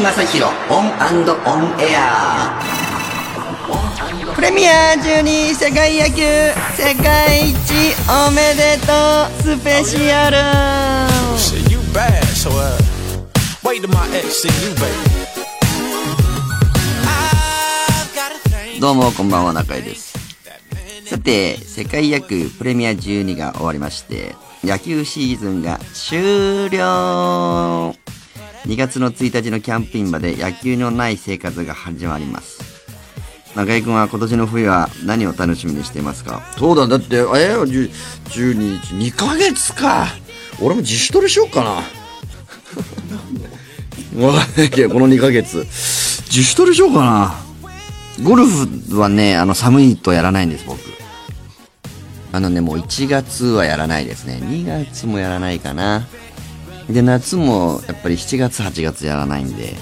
正宏オンオンエア。プレミア12世界野球世界一おめでとうスペシアル。どうもこんばんは中井です。さて世界野球プレミア12が終わりまして野球シーズンが終了。2月の1日のキャンプインまで野球のない生活が始まります。中井君は今年の冬は何を楽しみにしていますか？そうだだってえ10 12日2ヶ月か。俺も自主トレしようかな。わかんないけどこの2ヶ月。自主トレしようかな。ゴルフはねあの寒いとやらないんです僕。あのねもう1月はやらないですね。2月もやらないかなで夏もやっぱり7月8月やらないんで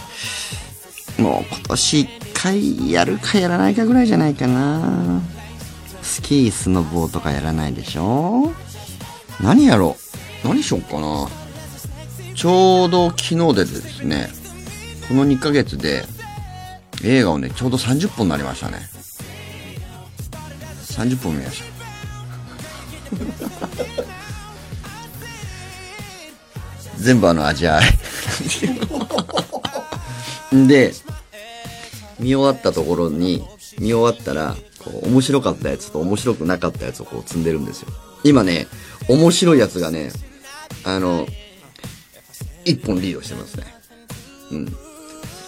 もう今年1回やるかやらないかぐらいじゃないかな。スキースノボーとかやらないでしょ？何やろう？何しよっかな。ちょうど昨日でですねこの2ヶ月で映画をねちょうど30本になりましたね。30本見ました。全部あの味わい。で見終わったところに見終わったらこう面白かったやつと面白くなかったやつをこう積んでるんですよ。今ね面白いやつがねあの1本リードしてますね。うん。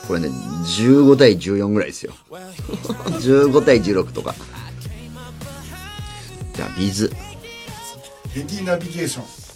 これね15対14ぐらいですよ。15対16とか。じゃあビズ。ヘディナビゲーション。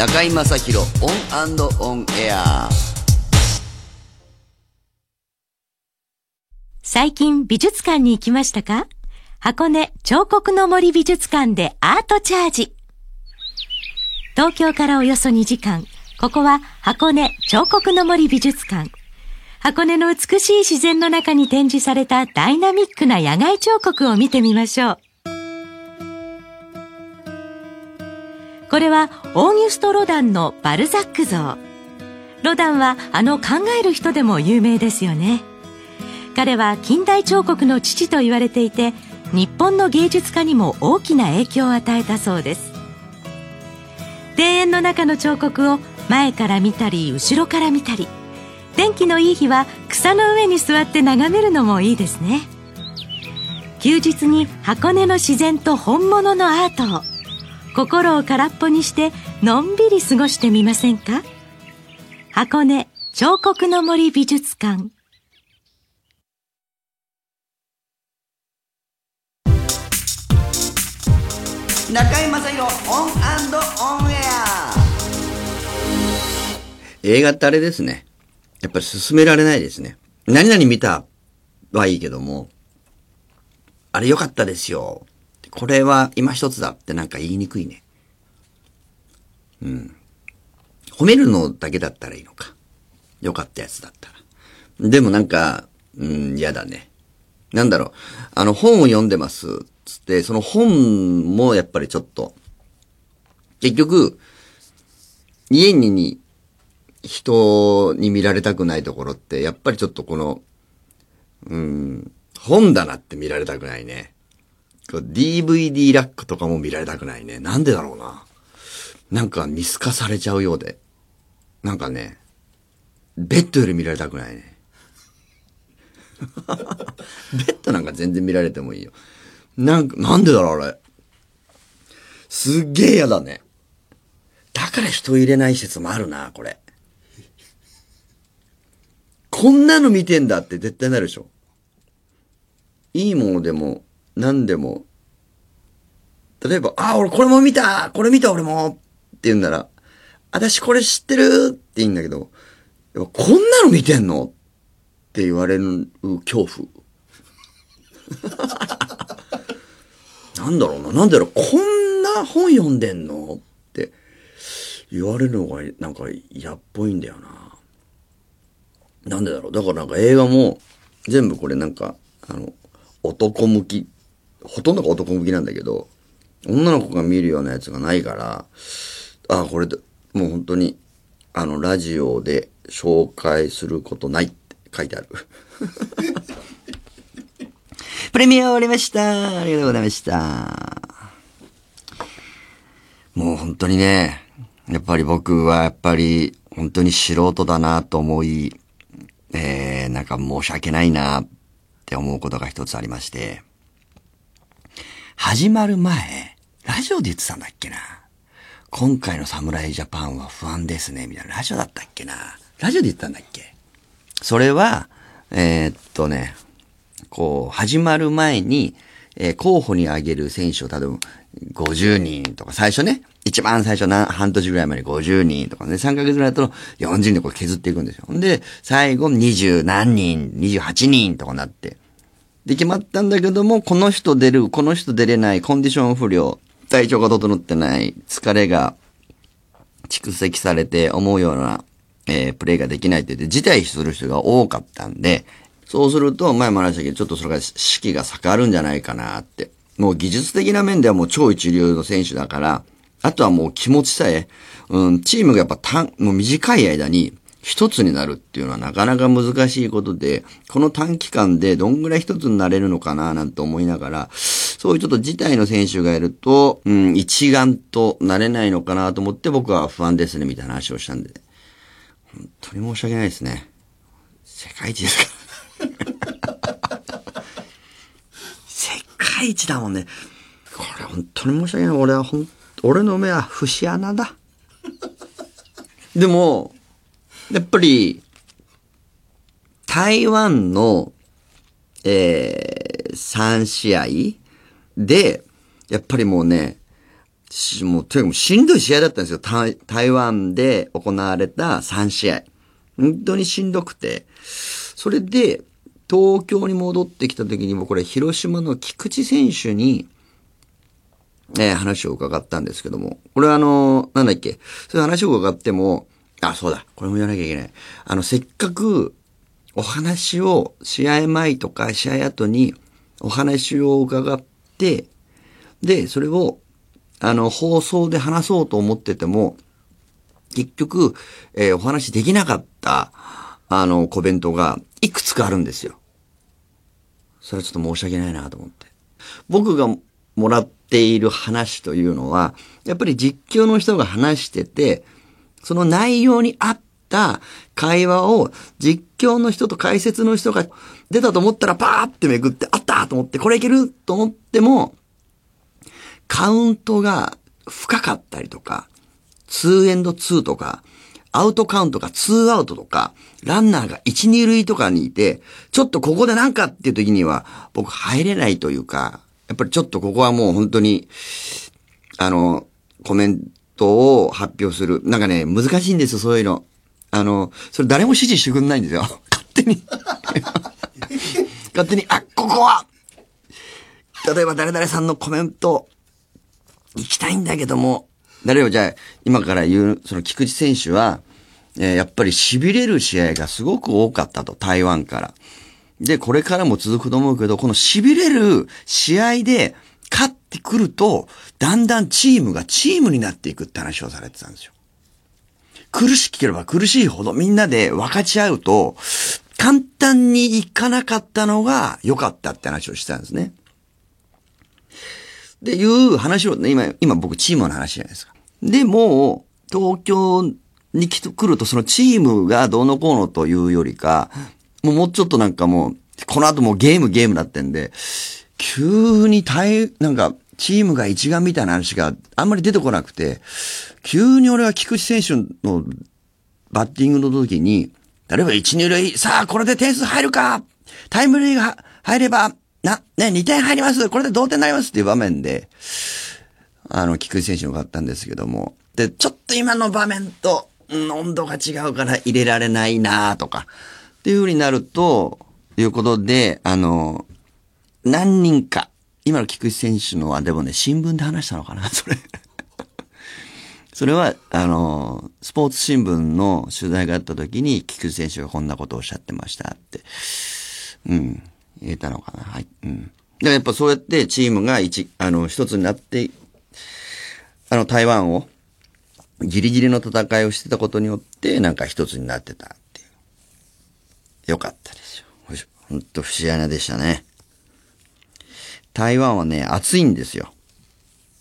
中居正広 ON & ON AIR最近美術館に行きましたか？箱根彫刻の森美術館でアートチャージ。東京からおよそ2時間。ここは箱根彫刻の森美術館。箱根の美しい自然の中に展示されたダイナミックな野外彫刻を見てみましょう。これはオーギュスト・ロダンのバルザック像。ロダンはあの考える人でも有名ですよね。彼は近代彫刻の父と言われていて日本の芸術家にも大きな影響を与えたそうです庭園の中の彫刻を前から見たり後ろから見たり天気のいい日は草の上に座って眺めるのもいいですね休日に箱根の自然と本物のアートを心を空っぽにしてのんびり過ごしてみませんか？箱根彫刻の森美術館中居正広 ON & ON AIR映画ってあれですね。やっぱり進められないですね。何々見たはいいけども、あれ良かったですよ。これは今一つだってなんか言いにくいね。うん。褒めるのだけだったらいいのか。良かったやつだったら。でもなんか、うん、嫌だね。なんだろう。あの、本を読んでます。つって、その本もやっぱりちょっと、結局、家にに人に見られたくないところって、やっぱりちょっとこの、うん、本棚って見られたくないね。DVD ラックとかも見られたくないね。なんでだろうな。なんか見透かされちゃうようで。なんかね、ベッドより見られたくないね。ベッドなんか全然見られてもいいよ。なんか、なんでだろうあれ。すっげえ嫌だね。だから人入れない説もあるな、これ。こんなの見てんだって絶対なるでしょ。いいものでも、何でも、例えば、あ、俺これも見た！これ見た俺も！って言うんなら、私これ知ってる！って言うんだけど、こんなの見てんの？って言われる恐怖。なんだろうな、なんだろう、こんな本読んでんの？って言われるのがなんか嫌っぽいんだよな。なんでだろう。だからなんか映画も全部これなんか、あの、男向き、ほとんどが男向きなんだけど、女の子が見るようなやつがないから、あ、これで、もう本当に、あの、ラジオで紹介することないって書いてある。プレミア終わりました。ありがとうございました。もう本当にね、やっぱり僕はやっぱり本当に素人だなと思い、えー、なんか申し訳ないなって思うことが一つありまして、始まる前、ラジオで言ってたんだっけな。今回の侍ジャパンは不安ですね、みたいな。ラジオだったっけな。ラジオで言ったんだっけそれは、えーっとね、こう、始まる前に、えー候補に挙げる選手を多分50人とか、最初ね、一番最初な、半年ぐらい前に50人とかね、3ヶ月ぐらいだと40人でこう削っていくんですよ。で、最後20何人、28人とかなって。で、決まったんだけども、この人出る、この人出れない、コンディション不良、体調が整ってない、疲れが蓄積されて思うような、えープレイができないって言って、辞退する人が多かったんで、そうすると、前も話したけど、ちょっとそれが士気が下がるんじゃないかなって。もう技術的な面ではもう超一流の選手だから、あとはもう気持ちさえ、うん、チームがやっぱ短、もう短い間に一つになるっていうのはなかなか難しいことで、この短期間でどんぐらい一つになれるのかななんて思いながら、そういうちょっと事態の選手がいると、うん、一丸となれないのかなと思って僕は不安ですね、みたいな話をしたんで。本当に申し訳ないですね。世界一ですから。世界一だもんね。これ本当に申し訳ない。俺はほん、俺の目は節穴だ。でも、やっぱり、台湾の、えー、3試合で、やっぱりもうね、もう、とにかくしんどい試合だったんですよ。台台湾で行われた3試合。本当にしんどくて。それで、東京に戻ってきた時にもこれ、広島の菊池選手に、えー話を伺ったんですけども、これはあの、なんだっけ、そういう話を伺っても、あ、そうだ、これも言わなきゃいけない。あの、せっかく、お話を、試合前とか試合後に、お話を伺って、で、それを、あの、放送で話そうと思ってても、結局、えーお話できなかった、あの、コメントが、いくつかあるんですよ。それはちょっと申し訳ないなと思って。僕がもらっている話というのは、やっぱり実況の人が話してて、その内容に合った会話を実況の人と解説の人が出たと思ったらパーってめくって、あったと思って、これいけると思っても、カウントが深かったりとか、2エンド2とか、アウトカウントが2アウトとか、ランナーが1、2塁とかにいて、ちょっとここでなんかっていう時には、僕入れないというか、やっぱりちょっとここはもう本当に、あの、コメントを発表する。なんかね、難しいんですよ、そういうの。あの、それ誰も指示してくんないんですよ。勝手に。勝手に、あ、ここは例えば誰々さんのコメント、行きたいんだけども、誰をじゃあ、今から言う、その菊池選手は、えーやっぱり痺れる試合がすごく多かったと、台湾から。で、これからも続くと思うけど、この痺れる試合で勝ってくると、だんだんチームがチームになっていくって話をされてたんですよ。苦しければ苦しいほどみんなで分かち合うと、簡単にいかなかったのが良かったって話をしてたんですね。で、いう話をね、今、今僕チームの話じゃないですか。で、も、東京に来ると、そのチームがどうのこうのというよりか、もうもうちょっとなんかもう、この後もうゲームゲームだってんで、急に大、なんか、チームが一丸みたいな話があんまり出てこなくて、急に俺は菊池選手のバッティングの時に、例えば1、2塁、さあ、これで点数入るかタイムリーが入れば、な、ね、2点入りますこれで同点になりますっていう場面で、あの、菊池選手の買ったんですけども、で、ちょっと今の場面と、温度が違うから入れられないなとか、っていう風になると、いうことで、あの、何人か、今の菊池選手のは、でもね、新聞で話したのかな、それ。それは、あの、スポーツ新聞の取材があった時に、菊池選手がこんなことをおっしゃってましたって、うん、言えたのかな。はい。うん。だからやっぱそうやってチームが一、あの、一つになって、あの、台湾を、ギリギリの戦いをしてたことによって、なんか一つになってたっていう。よかったですよ。ほしほんと、節穴でしたね。台湾はね、暑いんですよ。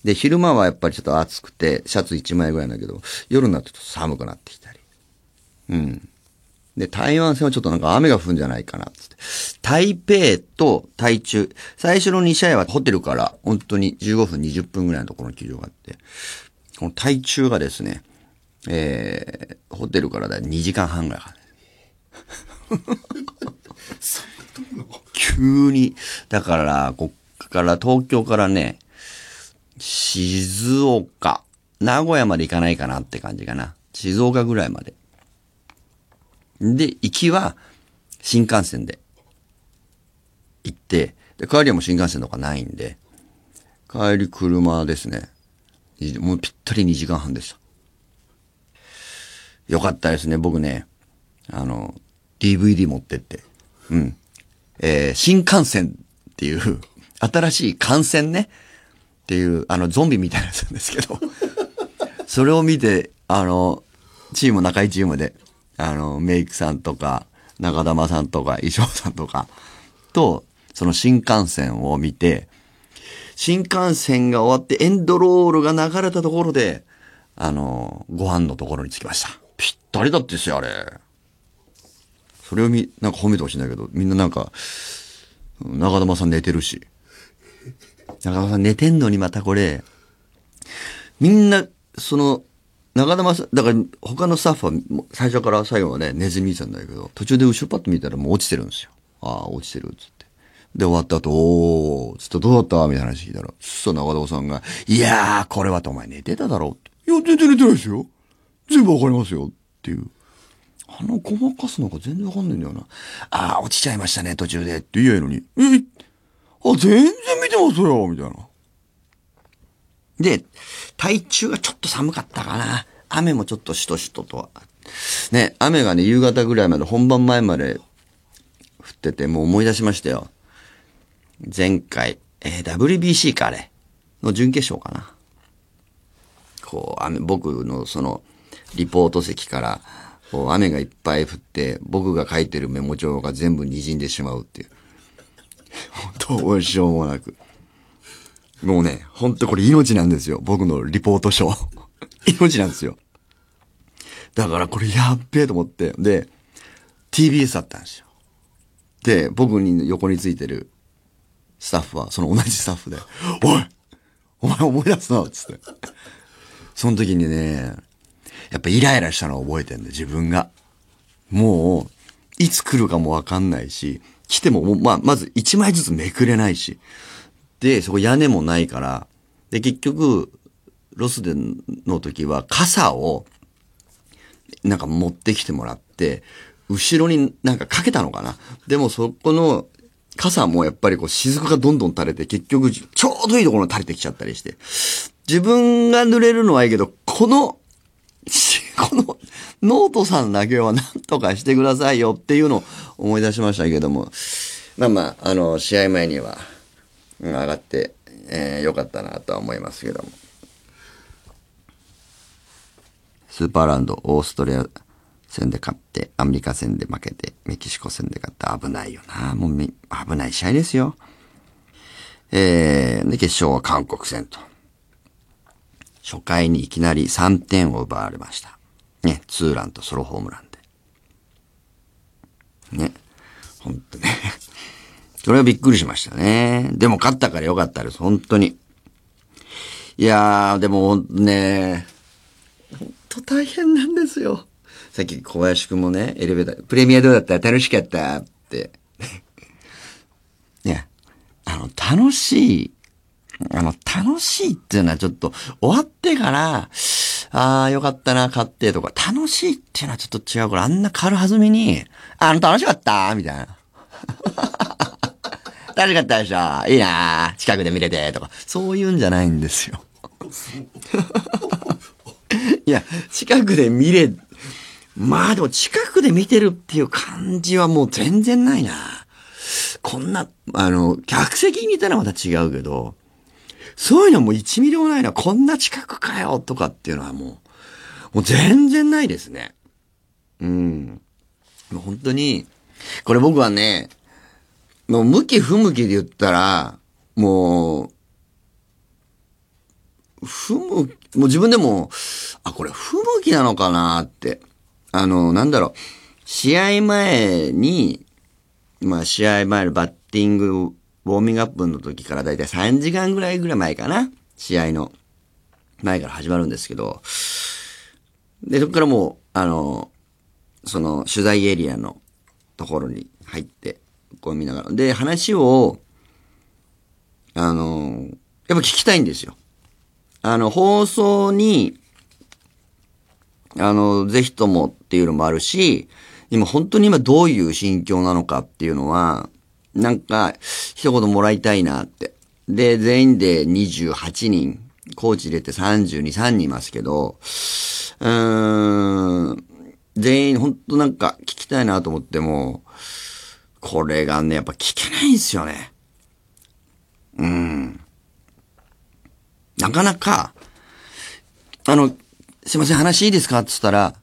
で、昼間はやっぱりちょっと暑くて、シャツ1枚ぐらいだけど、夜になってちょっと寒くなってきたり。うん。で、台湾戦はちょっとなんか雨が降るんじゃないかなっつって。台北と台中。最初の2試合はホテルから本当に15分、20分ぐらいのところの球場があって、この台中がですね、えー、ホテルからだい2時間半ぐらいかかる。急に、だから、こっから、東京からね、静岡、名古屋まで行かないかなって感じかな。静岡ぐらいまで。で、行きは新幹線で行って、で、帰りはもう新幹線とかないんで、帰り車ですね。もうぴったり2時間半でした。よかったですね、僕ね。あの、DVD 持ってって。うん。えー新幹線っていう、新しい感染ね。っていう、あの、ゾンビみたいなやつなんですけど。それを見て、あの、チーム、仲いいチームで、あの、メイクさんとか、中玉さんとか、衣装さんとか、と、その新幹線を見て、新幹線が終わってエンドロールが流れたところで、あの、ご飯のところに着きました。ぴったりだってですよ、あれ。それをみ、なんか褒めてほしいんだけど、みんななんか、中玉さん寝てるし。中玉さん寝てんのにまたこれ、みんな、その、中玉さん、だから他のスタッフは最初から最後まで寝ずに見てたんだけど、途中で後ろパッと見たらもう落ちてるんですよ。ああ、落ちてる、つって。で、終わった後、おー、つってどうだったみたいな話聞いたら、そしたら中玉さんが、いやー、これはとお前寝てただろういや、全然寝てないですよ。全部わかりますよ。っていう。あの、ごまかすのが全然わかんないんだよな。ああ、落ちちゃいましたね、途中で。って言えばいいのに。えあ、全然見てますよみたいな。で、体中がちょっと寒かったかな。雨もちょっとしとしととは。ね、雨がね、夕方ぐらいまで、本番前まで降ってて、もう思い出しましたよ。前回、えー WBC か、あれ。の準決勝かな。こう、雨、僕のその、リポート席から、雨がいっぱい降って、僕が書いてるメモ帳が全部滲んでしまうっていう。どうしようもなく。もうね、ほんとこれ命なんですよ。僕のリポート書。命なんですよ。だからこれやっべえと思って。で、TBS だったんですよ。で、僕に横についてるスタッフは、その同じスタッフで、おいお前思い出すなつって。その時にね、やっぱイライラしたのを覚えてんで、自分が。もう、いつ来るかもわかんないし、来ても、まあ、まず一枚ずつめくれないし。で、そこ屋根もないから、で、結局、ロスでの時は傘を、なんか持ってきてもらって、後ろになんかかけたのかな。でもそこの傘もやっぱりこう雫がどんどん垂れて、結局ちょうどいいところに垂れてきちゃったりして。自分が濡れるのはいいけど、この、のノートさんだけは何とかしてくださいよっていうのを思い出しましたけども。まあまあ、あの、試合前には上がって、えー、よかったなとは思いますけども。スーパーランド、オーストラリア戦で勝って、アメリカ戦で負けて、メキシコ戦で勝って危ないよな。もう危ない試合ですよ。えー、で、決勝は韓国戦と。初回にいきなり3点を奪われました。ね、ツーランとソロホームランで。ね、ほんとね。それはびっくりしましたね。でも勝ったからよかったです、本当に。いやー、でもね、本当大変なんですよ。さっき小林くんもね、エレベーター、プレミアどうだった？楽しかったって。いや、あの、楽しい、あの、楽しいっていうのはちょっと、終わってから、ああ、よかったな、勝ってとか、楽しいっていうのはちょっと違うから、あんな軽はずみに、あの、楽しかった？みたいな。楽しかったでしょ？いいな近くで見れてとか、そういうんじゃないんですよ。いや、近くで見れ、まあでも近くで見てるっていう感じはもう全然ないな。こんな、あの、客席にいたらまた違うけど、そういうのも1ミリもないな。こんな近くかよとかっていうのはもう、もう全然ないですね。うん。もう本当に、これ僕はね、もう向き不向きで言ったら、もう、不向、もう自分でも、あ、これ不向きなのかなって。あの、なんだろう、試合前に、まあ試合前のバッティング、ウォーミングアップの時からだいたい3時間ぐらいぐらい前かな。試合の前から始まるんですけど、で、そこからもう、あの、その取材エリアのところに入って、こう見ながら。で、話を、あの、やっぱ聞きたいんですよ。あの、放送に、あの、ぜひともっていうのもあるし、今本当に今どういう心境なのかっていうのは、なんか、一言もらいたいなって。で、全員で28人、コーチ入れて32、3人いますけど、うーん、全員本当なんか聞きたいなと思っても、これがね、やっぱ聞けないんですよね。うん。なかなか、あの、すいません、話いいですか？って言ったら、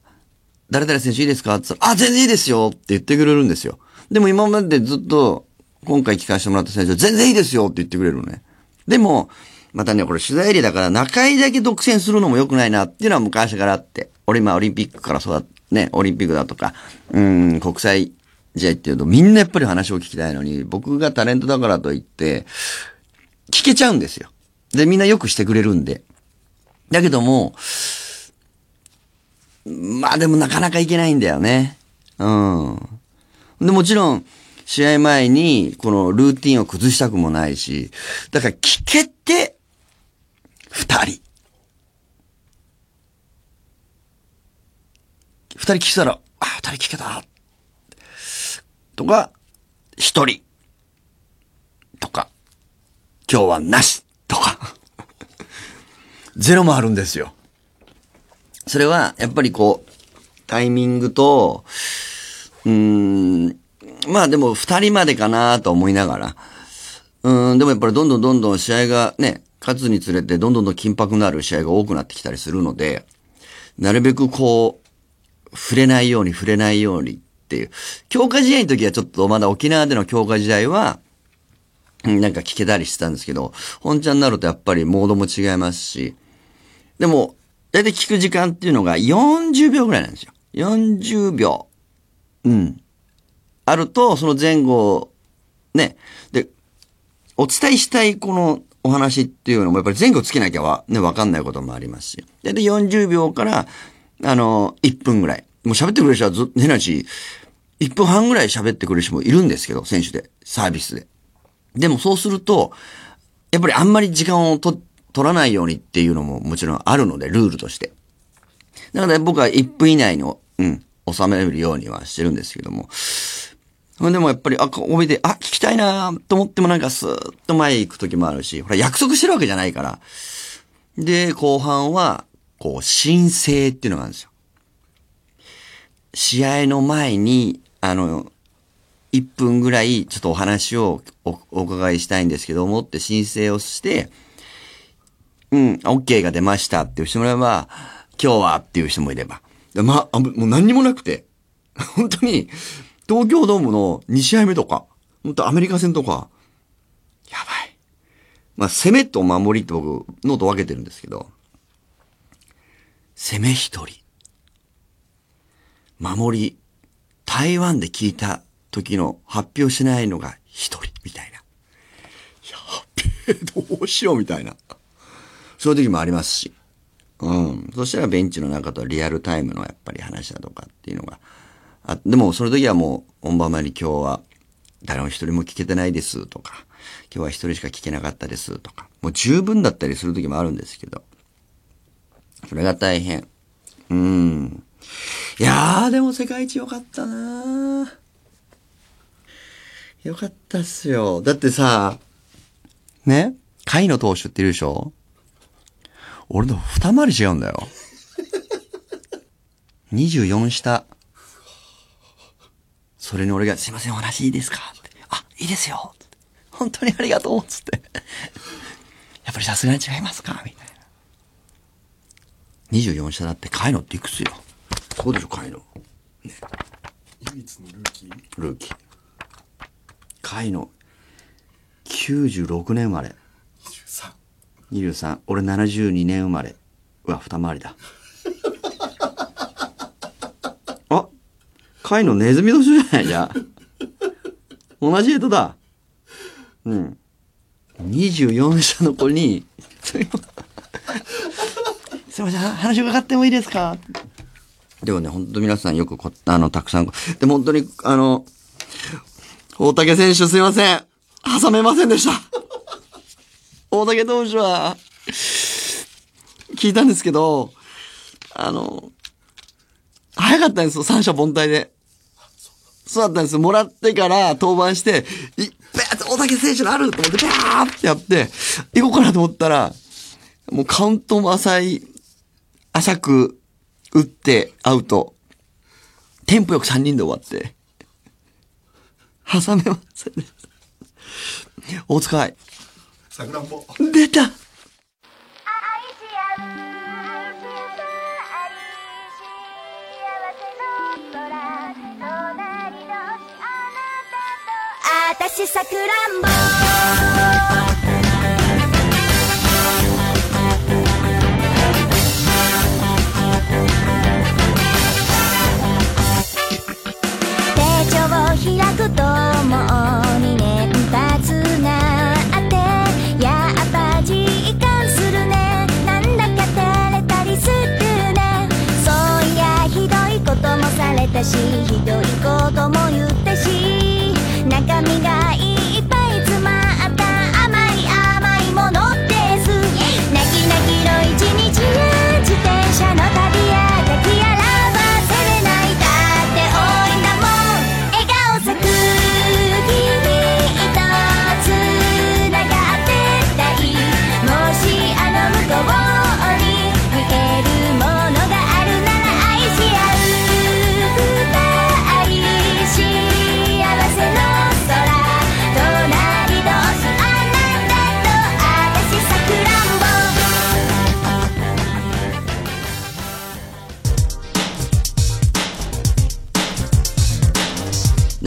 誰々選手いいですか？って言ったら、あ、全然いいですよって言ってくれるんですよ。でも今までずっと、今回聞かせてもらった選手は、全然いいですよって言ってくれるのね。でも、またね、これ取材エリアだから、中井だけ独占するのも良くないなっていうのは昔からあって。俺今オリンピックからそうだ、ね、オリンピックだとか、うん、国際試合っていうと、みんなやっぱり話を聞きたいのに、僕がタレントだからといって、聞けちゃうんですよ。で、みんなよくしてくれるんで。だけども、まあでもなかなかいけないんだよね。うん。で、もちろん、試合前に、このルーティンを崩したくもないし、だから聞けて、二人。二人聞いたら、あ、二人聞けた。とか、一人。とか、今日はなし。とか。ゼロもあるんですよ。それは、やっぱりこう、タイミングと、うーん、まあでも二人までかなと思いながら、うん、でもやっぱりどんどんどんどん試合がね、勝つにつれてどんどんどん緊迫のある試合が多くなってきたりするので、なるべくこう、触れないように触れないようにっていう。強化試合の時はちょっとまだ沖縄での強化試合は、なんか聞けたりしてたんですけど、本ちゃんになるとやっぱりモードも違いますし、でも、だいたい聞く時間っていうのが40秒ぐらいなんですよ。40秒。うん。あると、その前後、ね。で、お伝えしたいこのお話っていうのもやっぱり前後つけなきゃわ、ね、わかんないこともありますし。で、で40秒から、あの、1分ぐらい。もう喋ってくれる人はず、変なし、1分半ぐらい喋ってくれる人もいるんですけど、選手で、サービスで。でもそうすると、やっぱりあんまり時間をと取らないようにっていうのももちろんあるので、ルールとして。だから僕は1分以内の、うん、収めるようにはしてるんですけども。ほんでもやっぱり、あ、ここ見て、あ、聞きたいなと思ってもなんかスーッと前行く時もあるし、ほら約束してるわけじゃないから。で、後半は、こう、申請っていうのがあるんですよ。試合の前に、あの、1分ぐらいちょっとお話をおお伺いしたいんですけどもって申請をして、うん、OK が出ましたっていう人もいれば、今日はっていう人もいれば。ま、あもう何にもなくて、本当に、東京ドームの2試合目とか、本当アメリカ戦とか、やばい。まあ、攻めと守りと僕、ノート分けてるんですけど、攻め一人。守り、台湾で聞いた時の発表しないのが一人、みたいな。やべえ、どうしよう、みたいな。そういう時もありますし。うん。そしたらベンチの中とリアルタイムのやっぱり話だとかっていうのが。あでも、その時はもう本番前に今日は誰も一人も聞けてないですとか、今日は一人しか聞けなかったですとか、もう十分だったりする時もあるんですけど。それが大変。うん。いやー、でも世界一良かったなーよかったっすよ。だってさ、ね？甲斐野投手っているでしょ？俺と二回り違うんだよ。24下。それに俺が、すいません、お話いいですか？って。あ、いいですよ。って本当にありがとう。つって。やっぱりさすがに違いますか？みたいな。24下だって、甲斐野っていくつよ？そうでしょ、甲斐野。唯一のルーキー？ルーキー。甲斐野、96年生まれ。23 23。俺72年生まれ。うわ、二回りだ。あ、貝のネズミ年じゃないじゃん。同じ枝だ。うん。24社の子に、すいますいません、話伺ってもいいですか？でもね、本当皆さんよくこ、あの、たくさん、でも本当に、あの、大竹選手すいません。挟めませんでした。大竹投手は、聞いたんですけど、あの、早かったんですよ、三者凡退で。そうだったんですよ。もらってから登板して、いっべー大竹選手のあると思って、バーってやって、行こうかなと思ったら、もうカウントも浅い、浅く打ってアウト。テンポよく3人で終わって。挟めませんでした。大塚愛。さくらんぼ出た私さくらんぼ。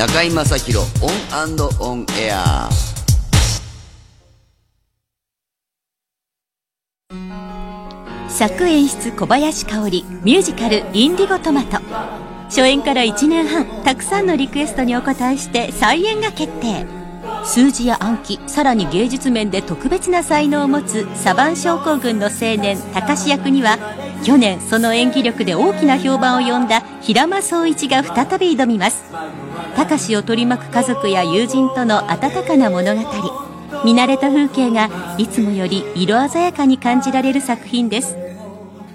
中居正広 ON & ON AIR。作演出小林香織ミュージカル「インディゴトマト」初演から1年半たくさんのリクエストにお応えして再演が決定。数字や暗記さらに芸術面で特別な才能を持つサヴァン症候群の青年高志役には去年その演技力で大きな評判を呼んだ平間壮一が再び挑みます。高志を取り巻く家族や友人との温かな物語。見慣れた風景がいつもより色鮮やかに感じられる作品です。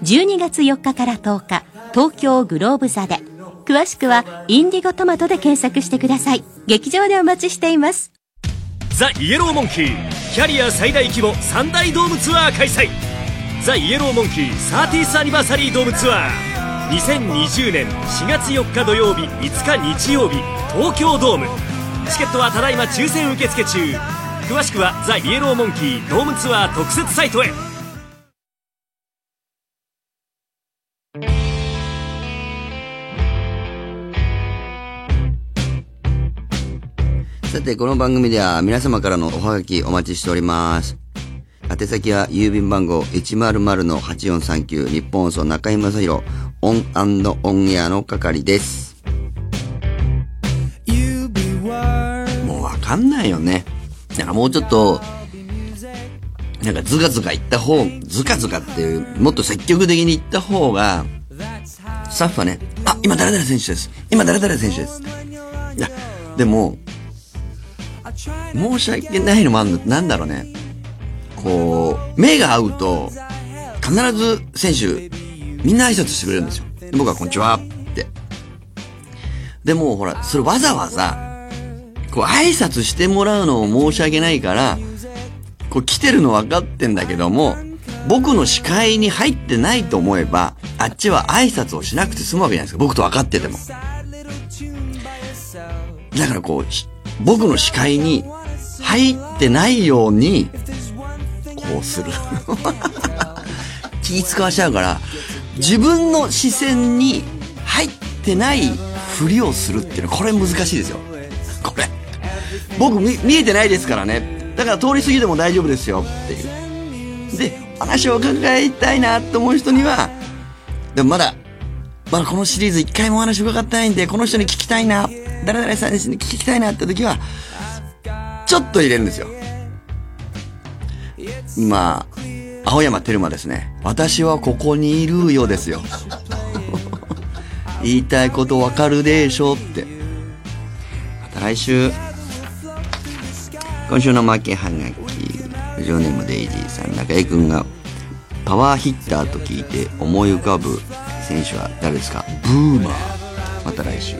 12月4日から10日東京グローブ座で。詳しくはインディゴトマトで検索してください。劇場でお待ちしています。ザ・イエローモンキー。キャリア最大規模3大ドームツアー開催。ザ・イエローモンキー 30th アニバーサリードームツアー。2020年4月4日土曜日5日日曜日東京ドーム。チケットはただいま抽選受付中。詳しくはザ・イエローモンキードームツアー特設サイトへ。さて、この番組では皆様からのおはがきお待ちしております。宛先は郵便番号100-8439日本放送中居正広 ON & ON AIR の係です。もうわかんないよね。なんかもうちょっと、なんかズカズカ言った方、ズカズカっていう、もっと積極的に言った方が、スタッフはね、あ、今誰々選手です。今誰々選手です。いや、でも、申し訳ないのもあるの、なんだろうね。こう、目が合うと、必ず選手、みんな挨拶してくれるんですよ。僕はこんにちはって。でも、ほら、それわざわざ、こう、挨拶してもらうのも申し訳ないから、こう、来てるの分かってんだけども、僕の視界に入ってないと思えば、あっちは挨拶をしなくて済むわけじゃないですか。僕と分かってても。だからこう、僕の視界に入ってないように、こうする。気使わしちゃうから、自分の視線に入ってないふりをするっていうのは、これ難しいですよ。これ。僕見見えてないですからね。だから通り過ぎても大丈夫ですよっていう。で、話を伺いたいなと思う人には、でもまだ、まだこのシリーズ一回もお話伺ってないんで、この人に聞きたいな、誰々さんに聞きたいなって時は、ちょっと入れるんですよ。まあ、青山テルマですね。私はここにいるよですよ。言いたいことわかるでしょって。また来週。今週の負けはがき、ラジオネームデイジーさん、中井くんがパワーヒッターと聞いて思い浮かぶ選手は誰ですか？ブーマー。また来週。